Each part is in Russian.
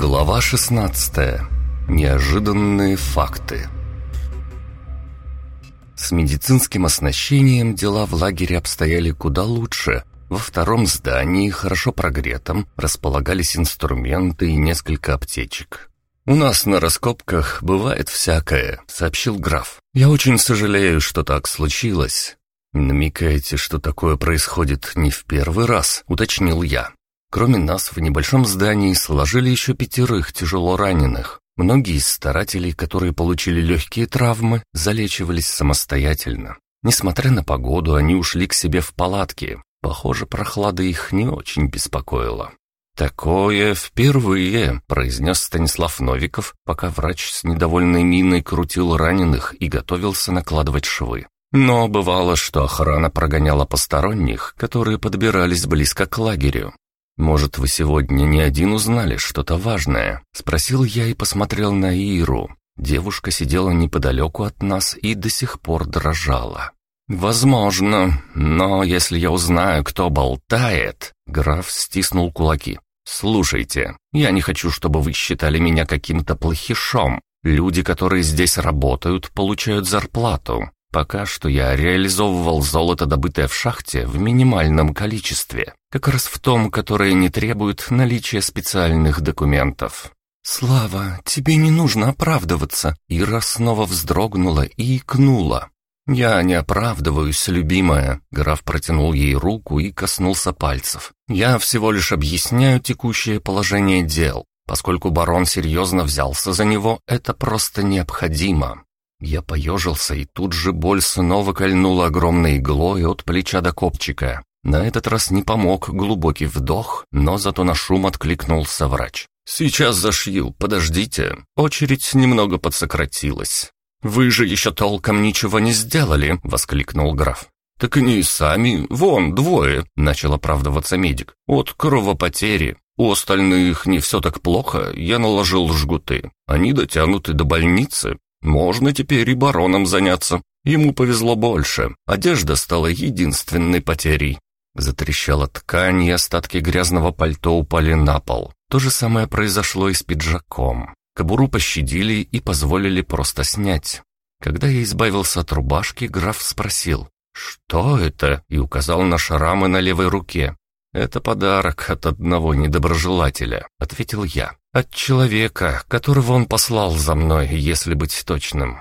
Глава 16. Неожиданные факты. С медицинским оснащением дела в лагере обстояли куда лучше. Во втором здании, хорошо прогретом, располагались инструменты и несколько аптечек. «У нас на раскопках бывает всякое», — сообщил граф. «Я очень сожалею, что так случилось». «Намекаете, что такое происходит не в первый раз», — уточнил я. Кроме нас, в небольшом здании сложили еще пятерых тяжело раненых. Многие из старателей, которые получили легкие травмы, залечивались самостоятельно. Несмотря на погоду, они ушли к себе в палатки. Похоже, прохлада их не очень беспокоила. «Такое впервые», — произнес Станислав Новиков, пока врач с недовольной миной крутил раненых и готовился накладывать швы. Но бывало, что охрана прогоняла посторонних, которые подбирались близко к лагерю. «Может, вы сегодня не один узнали что-то важное?» — спросил я и посмотрел на Иру. Девушка сидела неподалеку от нас и до сих пор дрожала. «Возможно, но если я узнаю, кто болтает...» Граф стиснул кулаки. «Слушайте, я не хочу, чтобы вы считали меня каким-то плохишом. Люди, которые здесь работают, получают зарплату. Пока что я реализовывал золото, добытое в шахте, в минимальном количестве, как раз в том, которое не требует наличия специальных документов. «Слава, тебе не нужно оправдываться!» Ира снова вздрогнула и икнула. «Я не оправдываюсь, любимая», — граф протянул ей руку и коснулся пальцев. «Я всего лишь объясняю текущее положение дел. Поскольку барон серьезно взялся за него, это просто необходимо. Я поежился, и тут же боль снова кольнула огромной иглой от плеча до копчика. На этот раз не помог глубокий вдох, но зато на шум откликнулся врач. «Сейчас зашью, подождите». Очередь немного подсократилась. «Вы же еще толком ничего не сделали!» — воскликнул граф. «Так они сами, вон, двое!» — начал оправдываться медик. «От кровопотери. У остальных не все так плохо, я наложил жгуты. Они дотянуты до больницы. Можно теперь и бароном заняться. Ему повезло больше. Одежда стала единственной потерей. Затрещала ткань, и остатки грязного пальто упали на пол. То же самое произошло и с пиджаком. Кобуру пощадили и позволили просто снять. Когда я избавился от рубашки, граф спросил, «Что это?» и указал на шрамы на левой руке. «Это подарок от одного недоброжелателя», — ответил я. От человека, которого он послал за мной, если быть точным.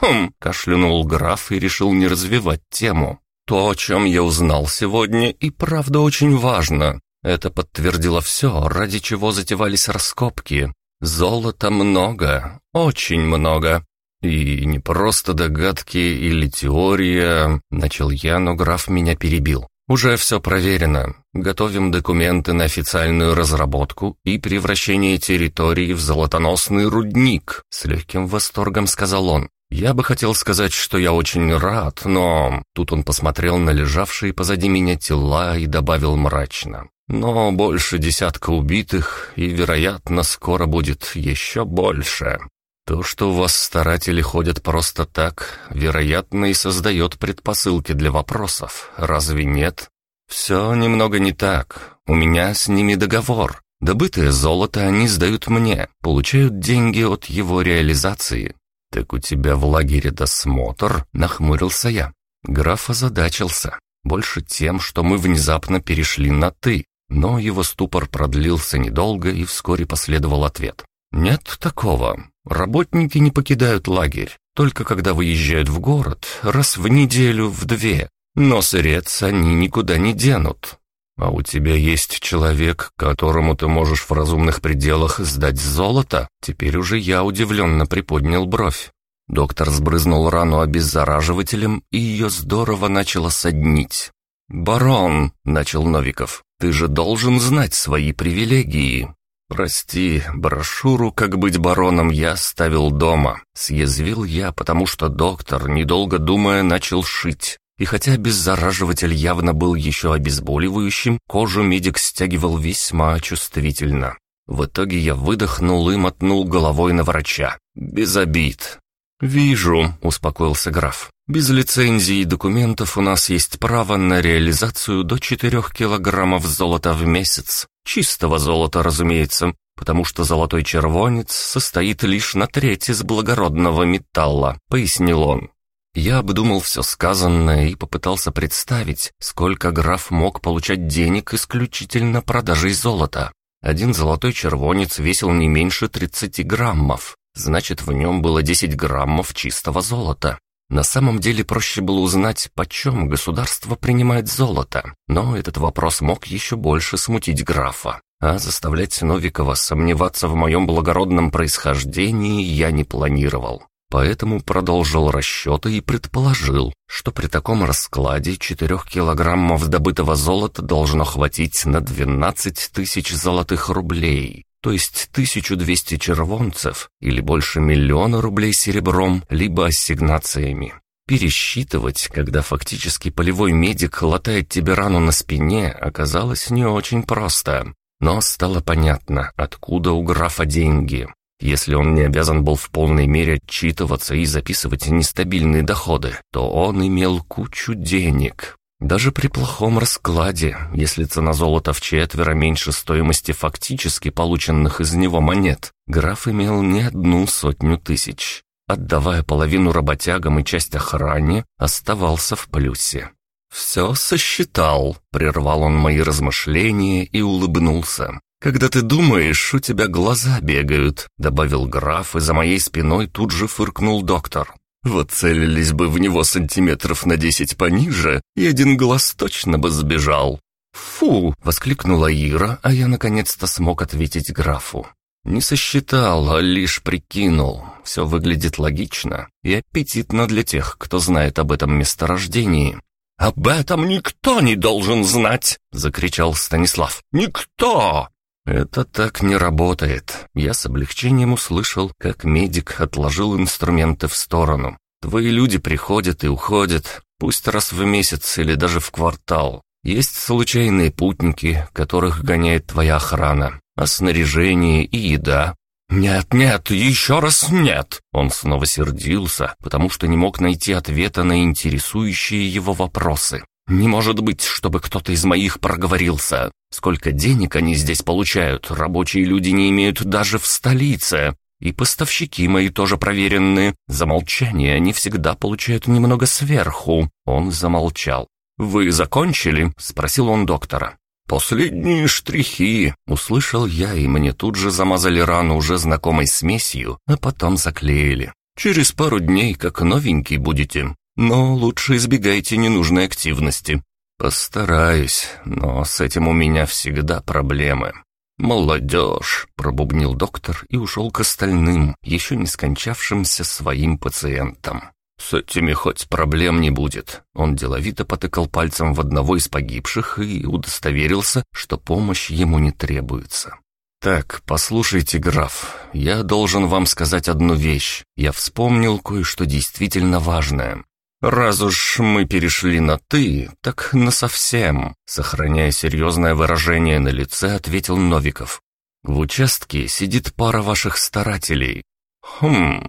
«Хм!» — кашлянул граф и решил не развивать тему. «То, о чем я узнал сегодня, и правда очень важно. Это подтвердило все, ради чего затевались раскопки. Золота много, очень много. И не просто догадки или теория...» Начал я, но граф меня перебил. «Уже все проверено. Готовим документы на официальную разработку и превращение территории в золотоносный рудник», — с легким восторгом сказал он. «Я бы хотел сказать, что я очень рад, но...» Тут он посмотрел на лежавшие позади меня тела и добавил мрачно. «Но больше десятка убитых, и, вероятно, скоро будет еще больше. То, что у вас старатели ходят просто так, вероятно, и создает предпосылки для вопросов. Разве нет? Все немного не так. У меня с ними договор. Добытое золото они сдают мне, получают деньги от его реализации. Так у тебя в лагере досмотр, нахмурился я. Граф озадачился. Больше тем, что мы внезапно перешли на «ты». Но его ступор продлился недолго, и вскоре последовал ответ. «Нет такого. Работники не покидают лагерь, только когда выезжают в город, раз в неделю, в две. Но сырец они никуда не денут. А у тебя есть человек, которому ты можешь в разумных пределах сдать золото? Теперь уже я удивленно приподнял бровь. Доктор сбрызнул рану обеззараживателем, и ее здорово начало соднить. «Барон», — начал Новиков, — «ты же должен знать свои привилегии». «Прости, брошюру «Как быть бароном» я оставил дома. Съязвил я, потому что доктор, недолго думая, начал шить. И хотя обеззараживатель явно был еще обезболивающим, кожу медик стягивал весьма чувствительно. В итоге я выдохнул и мотнул головой на врача. Без обид. «Вижу», — успокоился граф. «Без лицензии и документов у нас есть право на реализацию до четырех килограммов золота в месяц. Чистого золота, разумеется. потому что золотой червонец состоит лишь на треть из благородного металла», — пояснил он. Я обдумал все сказанное и попытался представить, сколько граф мог получать денег исключительно продажей золота. Один золотой червонец весил не меньше 30 граммов, значит, в нем было 10 граммов чистого золота. На самом деле проще было узнать, почем государство принимает золото, но этот вопрос мог еще больше смутить графа. А заставлять Новикова сомневаться в моем благородном происхождении я не планировал. Поэтому продолжил расчеты и предположил, что при таком раскладе 4 килограммов добытого золота должно хватить на 12 тысяч золотых рублей, то есть 1200 червонцев или больше миллиона рублей серебром, либо ассигнациями. Пересчитывать, когда фактически полевой медик латает тебе рану на спине, оказалось не очень просто. Но стало понятно, откуда у графа деньги. Если он не обязан был в полной мере отчитываться и записывать нестабильные доходы, то он имел кучу денег. Даже при плохом раскладе, если цена золота в четверо меньше стоимости фактически полученных из него монет, граф имел не одну сотню тысяч. Отдавая половину работягам и часть охране, оставался в плюсе. «Все сосчитал», — прервал он мои размышления и улыбнулся. «Когда ты думаешь, у тебя глаза бегают», — добавил граф, и за моей спиной тут же фыркнул доктор. «Вот целились бы в него сантиметров на десять пониже, и один глаз точно бы сбежал». «Фу!» — воскликнула Ира, а я наконец-то смог ответить графу. Не сосчитал, а лишь прикинул. Все выглядит логично и аппетитно для тех, кто знает об этом месторождении. «Об этом никто не должен знать!» — закричал Станислав. «Никто!» «Это так не работает». Я с облегчением услышал, как медик отложил инструменты в сторону. «Твои люди приходят и уходят, пусть раз в месяц или даже в квартал. Есть случайные путники, которых гоняет твоя охрана, а снаряжение и еда. «Нет, нет, еще раз нет!» Он снова сердился, потому что не мог найти ответа на интересующие его вопросы. «Не может быть, чтобы кто-то из моих проговорился. Сколько денег они здесь получают, рабочие люди не имеют даже в столице. И поставщики мои тоже проверенные. За молчание они всегда получают немного сверху». Он замолчал. «Вы закончили?» — спросил он доктора. «Последние штрихи!» — услышал я, и мне тут же замазали рану уже знакомой смесью, а потом заклеили. «Через пару дней как новенький будете. Но лучше избегайте ненужной активности. Постараюсь, но с этим у меня всегда проблемы. «Молодежь!» — пробубнил доктор и ушел к остальным, еще не скончавшимся своим пациентам. «С этими хоть проблем не будет». Он деловито потыкал пальцем в одного из погибших и удостоверился, что помощь ему не требуется. «Так, послушайте, граф, я должен вам сказать одну вещь. Я вспомнил кое-что действительно важное. «Раз уж мы перешли на «ты», так насовсем», — сохраняя серьезное выражение на лице, ответил Новиков. «В участке сидит пара ваших старателей». «Хм,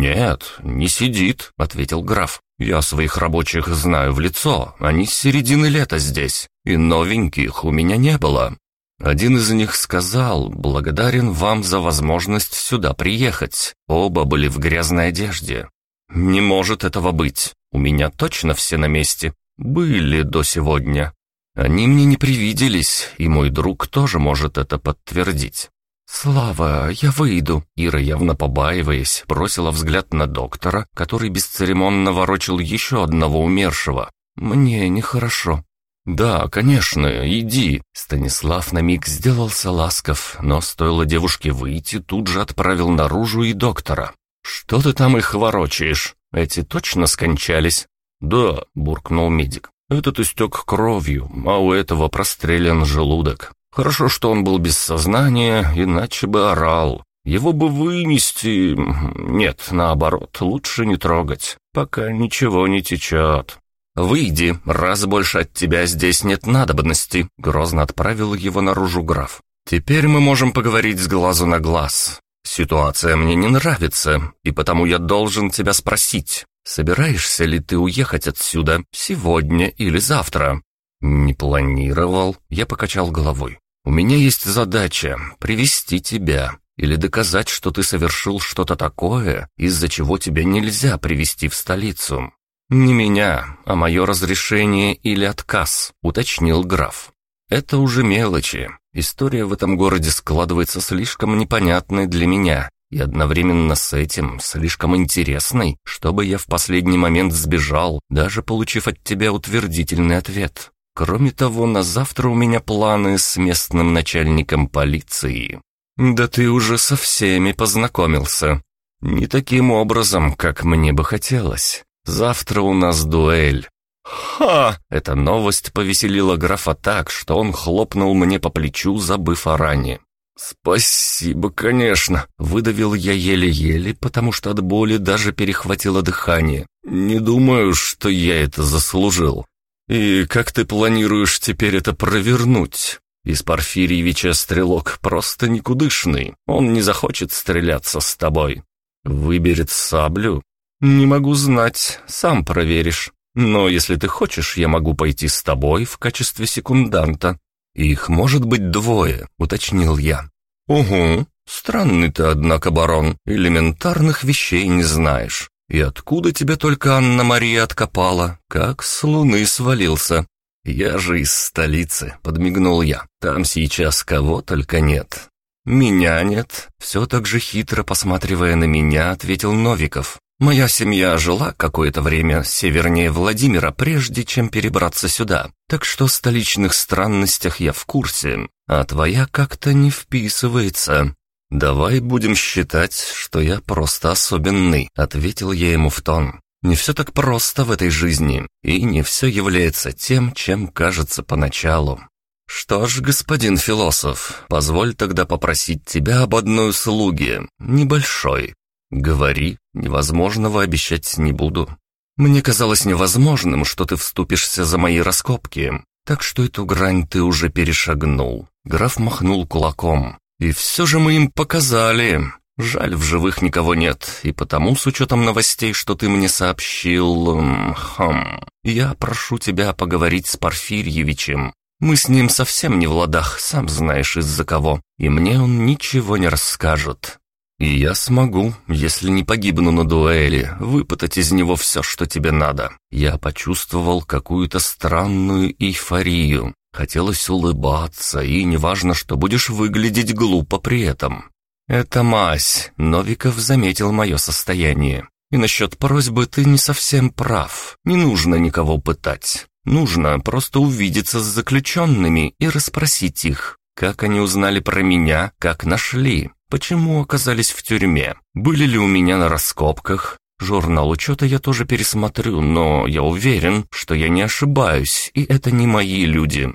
нет, не сидит», — ответил граф. «Я своих рабочих знаю в лицо, они с середины лета здесь, и новеньких у меня не было». Один из них сказал, благодарен вам за возможность сюда приехать. Оба были в грязной одежде. «Не может этого быть. У меня точно все на месте. Были до сегодня. Они мне не привиделись, и мой друг тоже может это подтвердить». «Слава, я выйду!» Ира, явно побаиваясь, бросила взгляд на доктора, который бесцеремонно ворочил еще одного умершего. «Мне нехорошо». «Да, конечно, иди». Станислав на миг сделался ласков, но стоило девушке выйти, тут же отправил наружу и доктора. «Что ты там их ворочаешь? Эти точно скончались?» «Да», — буркнул медик. «Этот истек кровью, а у этого прострелен желудок. Хорошо, что он был без сознания, иначе бы орал. Его бы вынести... Нет, наоборот, лучше не трогать, пока ничего не течет». «Выйди, раз больше от тебя здесь нет надобности», — грозно отправил его наружу граф. «Теперь мы можем поговорить с глазу на глаз. «Ситуация мне не нравится, и потому я должен тебя спросить, собираешься ли ты уехать отсюда сегодня или завтра?» «Не планировал», — я покачал головой. У меня есть задача — привести тебя или доказать, что ты совершил что-то такое, из-за чего тебя нельзя привести в столицу. Не меня, а мое разрешение или отказ», — уточнил граф. «Это уже мелочи. История в этом городе складывается слишком непонятной для меня, и одновременно с этим слишком интересной, чтобы я в последний момент сбежал, даже получив от тебя утвердительный ответ. Кроме того, на завтра у меня планы с местным начальником полиции. Да ты уже со всеми познакомился. Не таким образом, как мне бы хотелось. Завтра у нас дуэль. «Ха!» Эта новость повеселила графа так, что он хлопнул мне по плечу, забыв о ране. «Спасибо, конечно», — выдавил я еле-еле, потому что от боли даже перехватило дыхание. «Не думаю, что я это заслужил. И как ты планируешь теперь это провернуть?» Из Порфирьевича стрелок просто никудышный, он не захочет стреляться с тобой. Выберет саблю? Не могу знать, сам проверишь. Но если ты хочешь, я могу пойти с тобой в качестве секунданта. «Их может быть двое», — уточнил я. «Угу. Странный ты, однако, барон. Элементарных вещей не знаешь. И откуда тебя только Анна-Мария откопала? Как с луны свалился?» «Я же из столицы», — подмигнул я. «Там сейчас кого только нет». «Меня нет», — все так же хитро посматривая на меня, ответил Новиков. Моя семья жила какое-то время севернее Владимира, прежде чем перебраться сюда, так что о столичных странностях я в курсе, а твоя как-то не вписывается. Давай будем считать, что я просто особенный», — ответил я ему в тон. «Не все так просто в этой жизни, и не все является тем, чем кажется поначалу. «Что ж, господин философ, позволь тогда попросить тебя об одной услуге, небольшой. «Говори, невозможного обещать не буду. Мне казалось невозможным, что ты вступишься за мои раскопки, так что эту грань ты уже перешагнул». Граф махнул кулаком. «И все же мы им показали. Жаль, в живых никого нет, и потому, с учетом новостей, что ты мне сообщил... Хм, я прошу тебя поговорить с Порфирьевичем. Мы с ним совсем не в ладах, сам знаешь из-за кого, и мне он ничего не расскажет. И я смогу, если не погибну на дуэли, выпытать из него все, что тебе надо. Я почувствовал какую-то странную эйфорию. Хотелось улыбаться, и неважно, что будешь выглядеть глупо при этом. «Это мазь», — Новиков заметил мое состояние. «И насчет просьбы ты не совсем прав. Не нужно никого пытать. Нужно просто увидеться с заключенными и расспросить их. Как они узнали про меня, как нашли. Почему оказались в тюрьме? Были ли у меня на раскопках? Журнал учета я тоже пересмотрю, но я уверен, что я не ошибаюсь, и это не мои люди.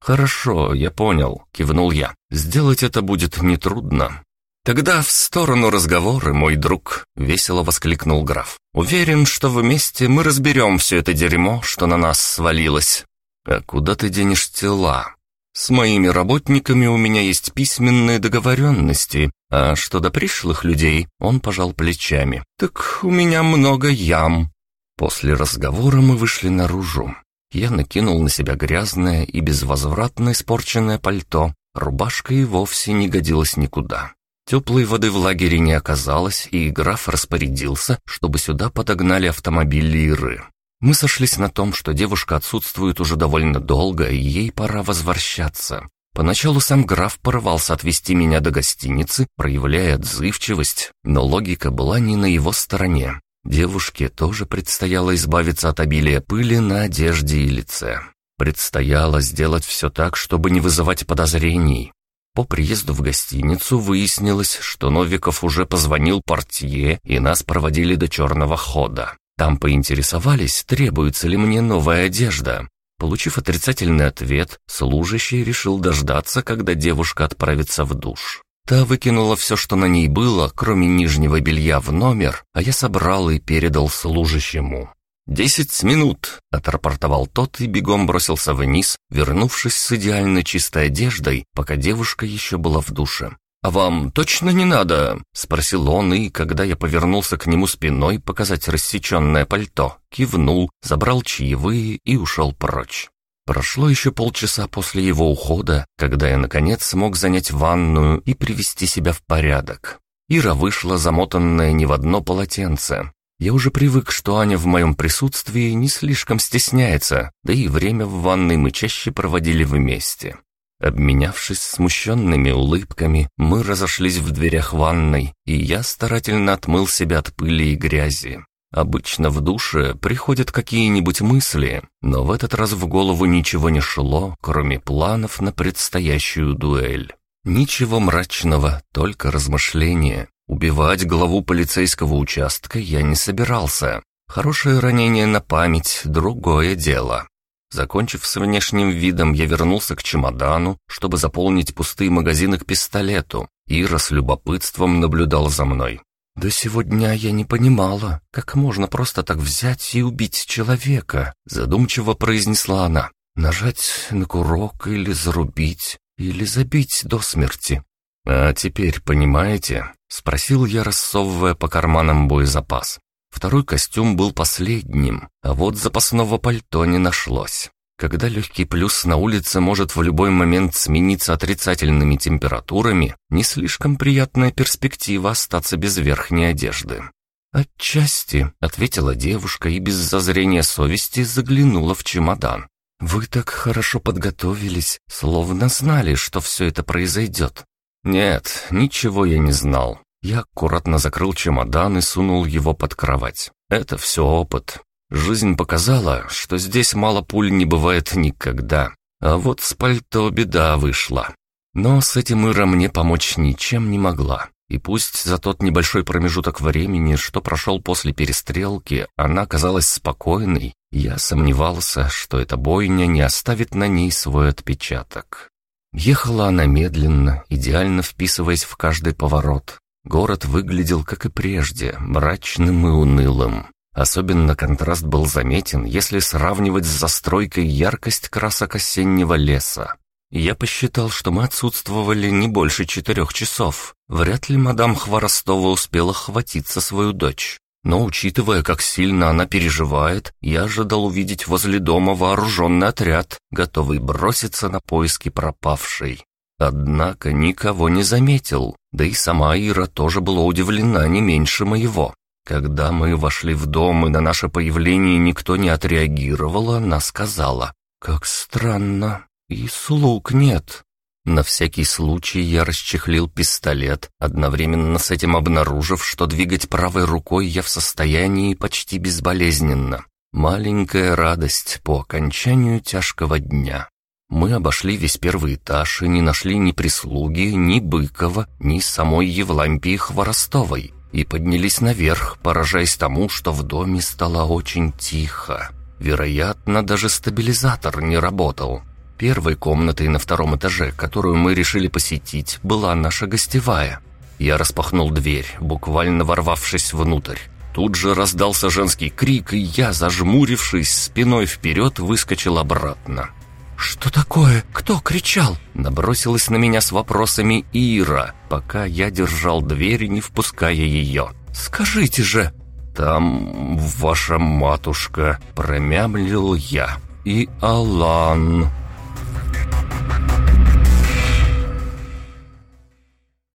«Хорошо, я понял», — кивнул я. «Сделать это будет нетрудно». «Тогда в сторону разговоры, мой друг», — весело воскликнул граф. «Уверен, что вместе мы разберем все это дерьмо, что на нас свалилось». «А куда ты денешь тела?» «С моими работниками у меня есть письменные договоренности, а что до пришлых людей, он пожал плечами. Так у меня много ям. После разговора мы вышли наружу. Я накинул на себя грязное и безвозвратно испорченное пальто. Рубашка и вовсе не годилась никуда. Теплой воды в лагере не оказалось, и граф распорядился, чтобы сюда подогнали автомобиль Лиры. Мы сошлись на том, что девушка отсутствует уже довольно долго, и ей пора возвращаться. Поначалу сам граф порывался отвезти меня до гостиницы, проявляя отзывчивость, но логика была не на его стороне. Девушке тоже предстояло избавиться от обилия пыли на одежде и лице. Предстояло сделать все так, чтобы не вызывать подозрений. По приезду в гостиницу выяснилось, что Новиков уже позвонил портье, и нас проводили до черного хода. Там поинтересовались, требуется ли мне новая одежда. Получив отрицательный ответ, служащий решил дождаться, когда девушка отправится в душ. Та выкинула все, что на ней было, кроме нижнего белья, в номер, а я собрал и передал служащему. «Десять минут!» — отрапортовал тот и бегом бросился вниз, вернувшись с идеально чистой одеждой, пока девушка еще была в душе. «А вам точно не надо?» — спросил он, и, когда я повернулся к нему спиной показать рассеченное пальто, кивнул, забрал чаевые и ушел прочь. Прошло еще полчаса после его ухода, когда я, наконец, смог занять ванную и привести себя в порядок. Ира вышла, замотанная не в одно полотенце. Я уже привык, что Аня в моем присутствии не слишком стесняется, да и время в ванной мы чаще проводили вместе. Обменявшись смущенными улыбками, мы разошлись в дверях ванной, и я старательно отмыл себя от пыли и грязи. Обычно в душе приходят какие-нибудь мысли, но в этот раз в голову ничего не шло, кроме планов на предстоящую дуэль. Ничего мрачного, только размышления. Убивать главу полицейского участка я не собирался. Хорошее ранение на память — другое дело. Закончив с внешним видом, я вернулся к чемодану, чтобы заполнить пустые магазины к пистолету. Ира с любопытством наблюдал за мной. «До сегодня я не понимала, как можно просто так взять и убить человека», задумчиво произнесла она. «Нажать на курок или зарубить, или забить до смерти». «А теперь понимаете?» — спросил я, рассовывая по карманам боезапас. Второй костюм был последним, а вот запасного пальто не нашлось. Когда легкий плюс на улице может в любой момент смениться отрицательными температурами, не слишком приятная перспектива остаться без верхней одежды. «Отчасти», — ответила девушка и без зазрения совести заглянула в чемодан. «Вы так хорошо подготовились, словно знали, что все это произойдет». «Нет, ничего я не знал. Я аккуратно закрыл чемодан и сунул его под кровать. Это все опыт. Жизнь показала, что здесь мало пуль не бывает никогда. А вот с пальто беда вышла. Но с этим Ира мне помочь ничем не могла. И пусть за тот небольшой промежуток времени, что прошел после перестрелки, она казалась спокойной, я сомневался, что эта бойня не оставит на ней свой отпечаток. Ехала она медленно, идеально вписываясь в каждый поворот. Город выглядел, как и прежде, мрачным и унылым. Особенно контраст был заметен, если сравнивать с застройкой яркость красок осеннего леса. Я посчитал, что мы отсутствовали не больше четырех часов. Вряд ли мадам Хворостова успела хватиться свою дочь. Но, учитывая, как сильно она переживает, я ожидал увидеть возле дома вооруженный отряд, готовый броситься на поиски пропавшей. Однако никого не заметил, да и сама Ира тоже была удивлена не меньше моего. Когда мы вошли в дом и на наше появление никто не отреагировал, она сказала, «Как странно, и слуг нет». На всякий случай я расчехлил пистолет, одновременно с этим обнаружив, что двигать правой рукой я в состоянии почти безболезненно. Маленькая радость по окончанию тяжкого дня. Мы обошли весь первый этаж и не нашли ни прислуги, ни Быкова, ни самой Евлампии Хворостовой и поднялись наверх, поражаясь тому, что в доме стало очень тихо. Вероятно, даже стабилизатор не работал. Первой комнатой на втором этаже, которую мы решили посетить, была наша гостевая. Я распахнул дверь, буквально ворвавшись внутрь. Тут же раздался женский крик, и я, зажмурившись спиной вперед, выскочил обратно. «Что такое? Кто кричал?» Набросилась на меня с вопросами Ира, пока я держал дверь, не впуская ее. «Скажите же!» «Там ваша матушка», — промямлил я. «И Алан».